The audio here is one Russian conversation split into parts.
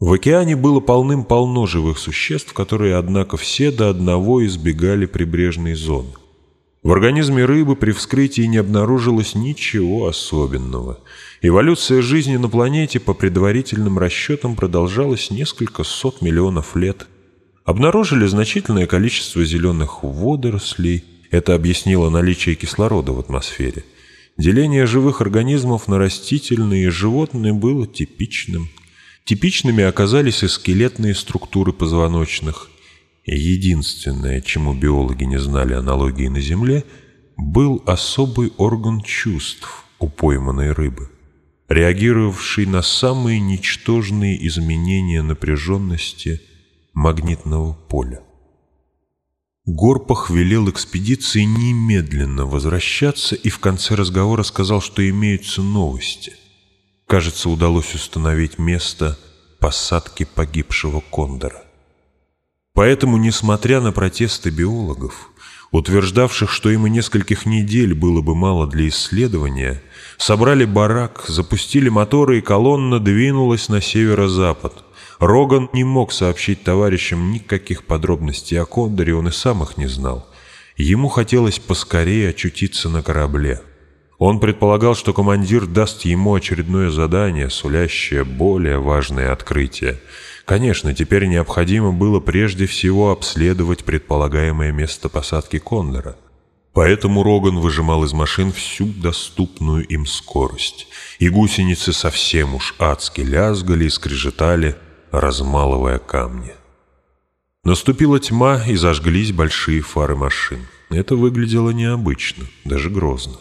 В океане было полным-полно живых существ, которые, однако, все до одного избегали прибрежной зоны. В организме рыбы при вскрытии не обнаружилось ничего особенного. Эволюция жизни на планете по предварительным расчетам продолжалась несколько сот миллионов лет. Обнаружили значительное количество зеленых водорослей. Это объяснило наличие кислорода в атмосфере. Деление живых организмов на растительные и животные было типичным. Типичными оказались и скелетные структуры позвоночных. Единственное, чему биологи не знали аналогии на Земле, был особый орган чувств у пойманной рыбы, реагировавший на самые ничтожные изменения напряженности магнитного поля. Горпах велел экспедиции немедленно возвращаться и в конце разговора сказал, что имеются новости. Кажется, удалось установить место посадки погибшего кондора. Поэтому, несмотря на протесты биологов, утверждавших, что им и нескольких недель было бы мало для исследования, собрали барак, запустили моторы и колонна двинулась на северо-запад. Роган не мог сообщить товарищам никаких подробностей о Кондоре, он и сам их не знал. Ему хотелось поскорее очутиться на корабле. Он предполагал, что командир даст ему очередное задание, сулящее более важное открытие. Конечно, теперь необходимо было прежде всего обследовать предполагаемое место посадки Кондора. Поэтому Роган выжимал из машин всю доступную им скорость. И гусеницы совсем уж адски лязгали и скрежетали, размалывая камни. Наступила тьма, и зажглись большие фары машин. Это выглядело необычно, даже грозно.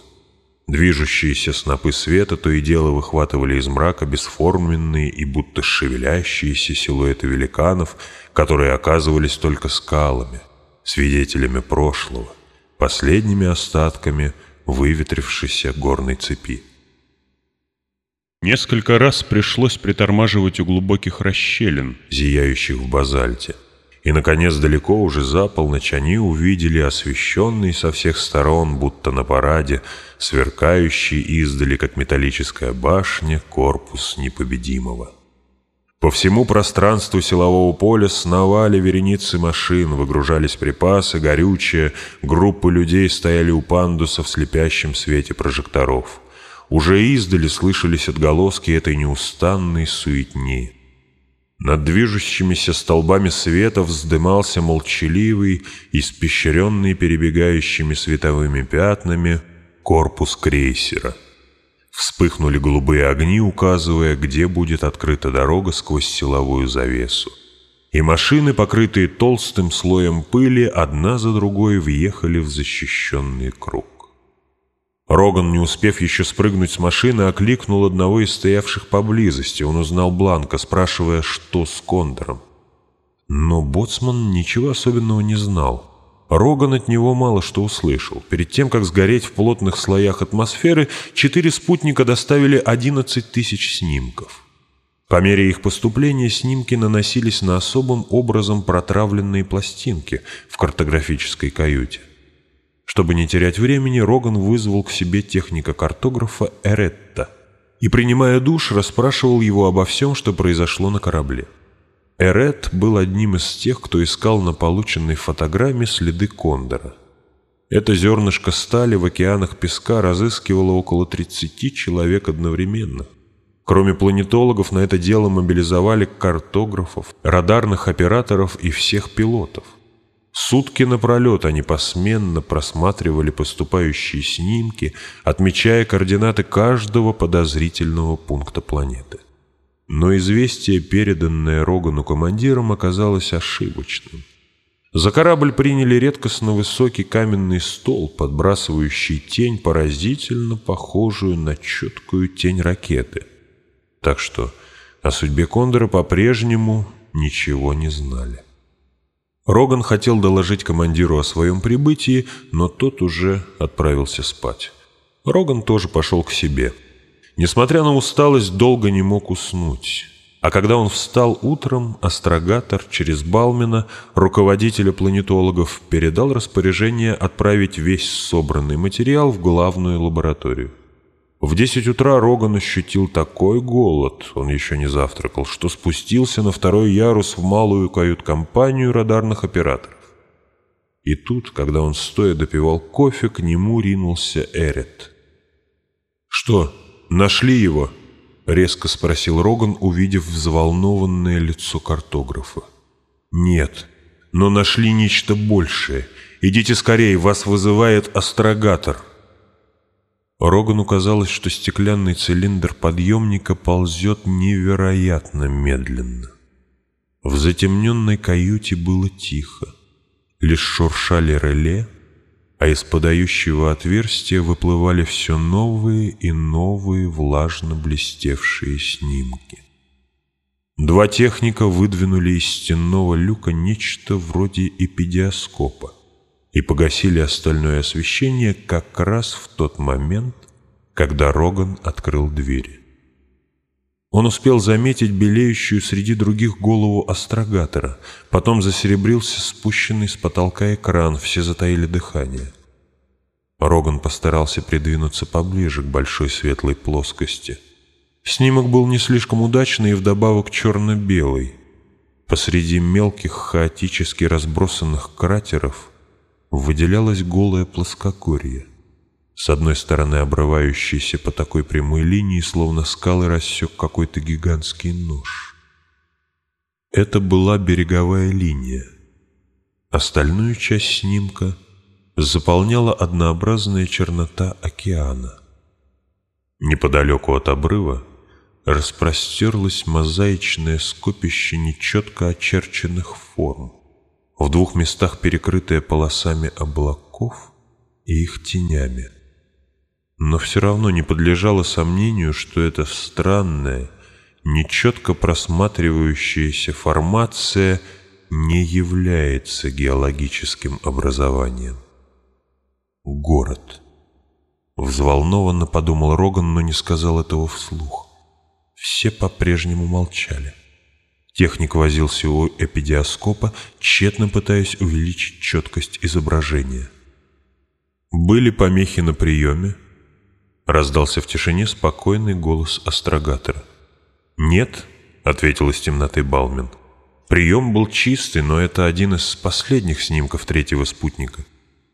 Движущиеся снопы света то и дело выхватывали из мрака бесформенные и будто шевелящиеся силуэты великанов, которые оказывались только скалами, свидетелями прошлого, последними остатками выветрившейся горной цепи. Несколько раз пришлось притормаживать у глубоких расщелин, зияющих в базальте – и, наконец, далеко уже за полночь они увидели освещенный со всех сторон, будто на параде, сверкающий издали, как металлическая башня, корпус непобедимого. По всему пространству силового поля сновали вереницы машин, выгружались припасы, горючее, группы людей стояли у пандуса в слепящем свете прожекторов. Уже издали слышались отголоски этой неустанной суетни. Над движущимися столбами света вздымался молчаливый, испещренный перебегающими световыми пятнами, корпус крейсера. Вспыхнули голубые огни, указывая, где будет открыта дорога сквозь силовую завесу. И машины, покрытые толстым слоем пыли, одна за другой въехали в защищенный круг. Роган, не успев еще спрыгнуть с машины, окликнул одного из стоявших поблизости. Он узнал Бланка, спрашивая, что с Кондором. Но Боцман ничего особенного не знал. Роган от него мало что услышал. Перед тем, как сгореть в плотных слоях атмосферы, четыре спутника доставили 11 тысяч снимков. По мере их поступления снимки наносились на особым образом протравленные пластинки в картографической каюте. Чтобы не терять времени, Роган вызвал к себе техника-картографа Эретта и, принимая душ, расспрашивал его обо всем, что произошло на корабле. Эрет был одним из тех, кто искал на полученной фотограмме следы кондора. Это зернышко стали в океанах песка разыскивало около 30 человек одновременно. Кроме планетологов, на это дело мобилизовали картографов, радарных операторов и всех пилотов. Сутки напролет они посменно просматривали поступающие снимки, отмечая координаты каждого подозрительного пункта планеты. Но известие, переданное Рогану командиром, оказалось ошибочным. За корабль приняли редкостно высокий каменный стол, подбрасывающий тень, поразительно похожую на четкую тень ракеты. Так что о судьбе Кондора по-прежнему ничего не знали. Роган хотел доложить командиру о своем прибытии, но тот уже отправился спать. Роган тоже пошел к себе. Несмотря на усталость, долго не мог уснуть. А когда он встал утром, астрогатор через Балмина, руководителя планетологов, передал распоряжение отправить весь собранный материал в главную лабораторию. В десять утра Роган ощутил такой голод, он еще не завтракал, что спустился на второй ярус в малую кают-компанию радарных операторов. И тут, когда он стоя допивал кофе, к нему ринулся Эрет. «Что, нашли его?» — резко спросил Роган, увидев взволнованное лицо картографа. «Нет, но нашли нечто большее. Идите скорее, вас вызывает астрогатор». Рогану казалось, что стеклянный цилиндр подъемника ползет невероятно медленно. В затемненной каюте было тихо. Лишь шуршали реле, а из подающего отверстия выплывали все новые и новые влажно блестевшие снимки. Два техника выдвинули из стенного люка нечто вроде эпидиоскопа и погасили остальное освещение как раз в тот момент, когда Роган открыл двери. Он успел заметить белеющую среди других голову астрогатора, потом засеребрился спущенный с потолка экран, все затаили дыхание. Роган постарался придвинуться поближе к большой светлой плоскости. Снимок был не слишком удачный и вдобавок черно-белый. Посреди мелких хаотически разбросанных кратеров выделялось голое плоскогорье, с одной стороны обрывающееся по такой прямой линии, словно скалы рассек какой-то гигантский нож. Это была береговая линия. Остальную часть снимка заполняла однообразная чернота океана. Неподалеку от обрыва распростерлось мозаичное скопище нечетко очерченных форм в двух местах перекрытая полосами облаков и их тенями. Но все равно не подлежало сомнению, что эта странная, нечетко просматривающаяся формация не является геологическим образованием. Город. Взволнованно подумал Роган, но не сказал этого вслух. Все по-прежнему молчали. Техник возился у эпидиоскопа, тщетно пытаясь увеличить четкость изображения. «Были помехи на приеме?» Раздался в тишине спокойный голос астрогатора. «Нет», — ответил из темноты Балмен. «Прием был чистый, но это один из последних снимков третьего спутника.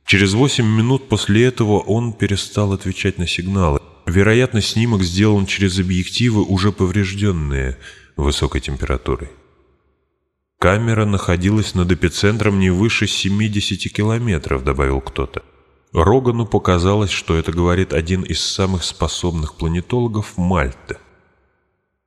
Через восемь минут после этого он перестал отвечать на сигналы. Вероятно, снимок сделан через объективы, уже поврежденные — высокой температурой. Камера находилась над эпицентром не выше 70 километров, добавил кто-то. Рогану показалось, что это говорит один из самых способных планетологов Мальты.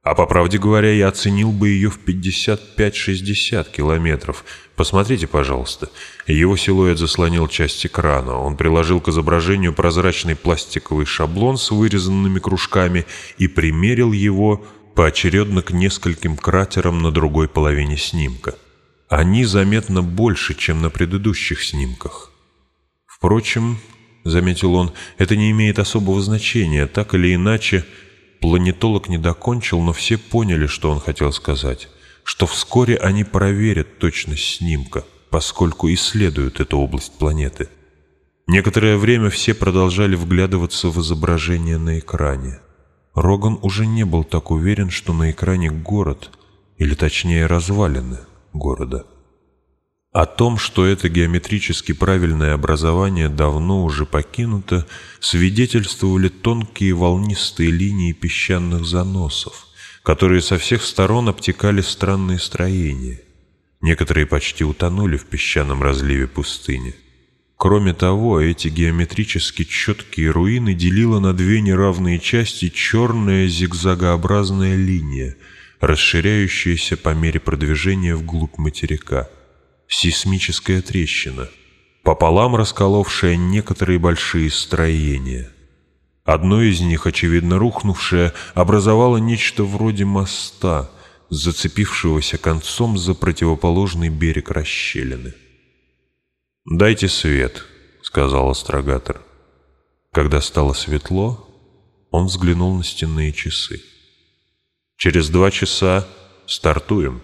А по правде говоря, я оценил бы ее в 55-60 километров. Посмотрите, пожалуйста. Его силуэт заслонил часть экрана. Он приложил к изображению прозрачный пластиковый шаблон с вырезанными кружками и примерил его поочередно к нескольким кратерам на другой половине снимка. Они заметно больше, чем на предыдущих снимках. Впрочем, заметил он, это не имеет особого значения. Так или иначе, планетолог не докончил, но все поняли, что он хотел сказать. Что вскоре они проверят точность снимка, поскольку исследуют эту область планеты. Некоторое время все продолжали вглядываться в изображение на экране. Роган уже не был так уверен, что на экране город, или точнее развалины города. О том, что это геометрически правильное образование давно уже покинуто, свидетельствовали тонкие волнистые линии песчаных заносов, которые со всех сторон обтекали странные строения. Некоторые почти утонули в песчаном разливе пустыни. Кроме того, эти геометрически четкие руины делила на две неравные части черная зигзагообразная линия, расширяющаяся по мере продвижения вглубь материка. Сейсмическая трещина, пополам расколовшая некоторые большие строения. Одно из них, очевидно рухнувшее, образовало нечто вроде моста, зацепившегося концом за противоположный берег расщелины. «Дайте свет», — сказал астрогатор. Когда стало светло, он взглянул на стенные часы. «Через два часа стартуем».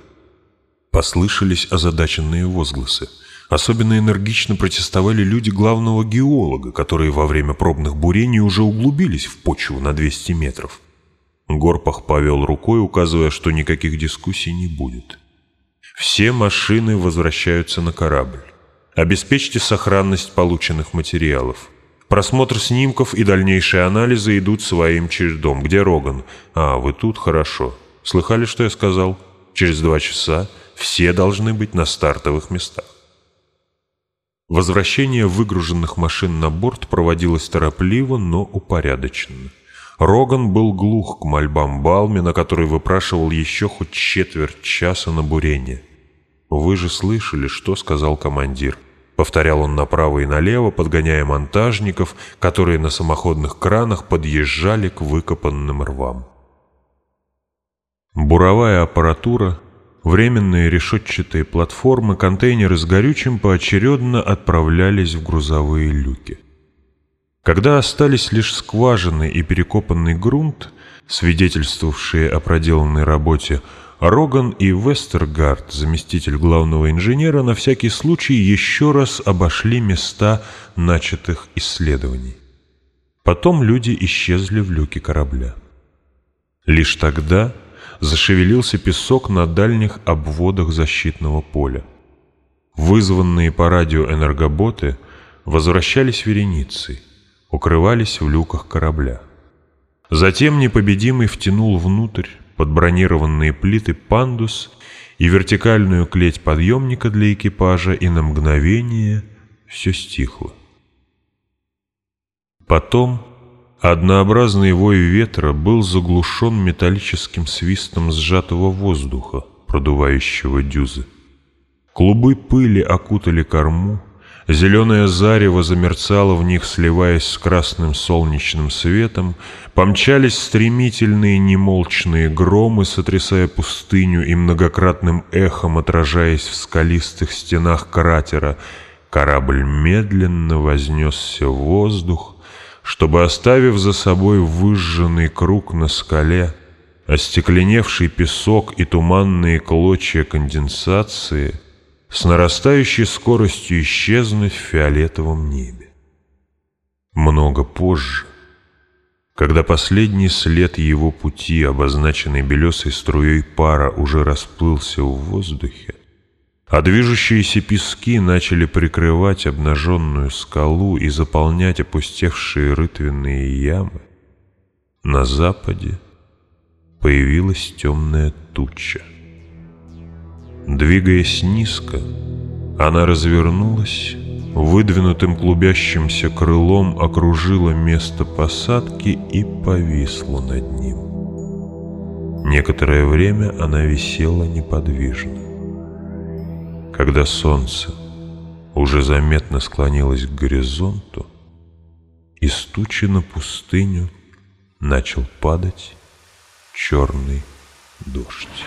Послышались озадаченные возгласы. Особенно энергично протестовали люди главного геолога, которые во время пробных бурений уже углубились в почву на 200 метров. Горпах повел рукой, указывая, что никаких дискуссий не будет. Все машины возвращаются на корабль. Обеспечьте сохранность полученных материалов. Просмотр снимков и дальнейшие анализы идут своим чередом. Где Роган? А, вы тут? Хорошо. Слыхали, что я сказал? Через два часа все должны быть на стартовых местах. Возвращение выгруженных машин на борт проводилось торопливо, но упорядоченно. Роган был глух к мольбам Балмина, который выпрашивал еще хоть четверть часа на бурение. «Вы же слышали, что сказал командир?» Повторял он направо и налево, подгоняя монтажников, которые на самоходных кранах подъезжали к выкопанным рвам. Буровая аппаратура, временные решетчатые платформы, контейнеры с горючим поочередно отправлялись в грузовые люки. Когда остались лишь скважины и перекопанный грунт, свидетельствовавшие о проделанной работе, Роган и Вестергард, заместитель главного инженера, на всякий случай еще раз обошли места начатых исследований. Потом люди исчезли в люке корабля. Лишь тогда зашевелился песок на дальних обводах защитного поля. Вызванные по радио энергоботы возвращались вереницей — укрывались в люках корабля. Затем непобедимый втянул внутрь под бронированные плиты пандус и вертикальную клеть подъемника для экипажа, и на мгновение все стихло. Потом однообразный вой ветра был заглушен металлическим свистом сжатого воздуха, продувающего дюзы. Клубы пыли окутали корму, Зеленое зарево замерцало в них, сливаясь с красным солнечным светом, помчались стремительные немолчные громы, сотрясая пустыню и многократным эхом отражаясь в скалистых стенах кратера. Корабль медленно вознесся в воздух, чтобы, оставив за собой выжженный круг на скале, остекленевший песок и туманные клочья конденсации — с нарастающей скоростью исчезнуть в фиолетовом небе. Много позже, когда последний след его пути, обозначенный белесой струей пара, уже расплылся в воздухе, а движущиеся пески начали прикрывать обнаженную скалу и заполнять опустевшие рытвенные ямы, на западе появилась темная туча. Двигаясь низко, она развернулась, выдвинутым клубящимся крылом окружила место посадки и повисла над ним. Некоторое время она висела неподвижно. Когда солнце уже заметно склонилось к горизонту, из тучи на пустыню начал падать черный дождь.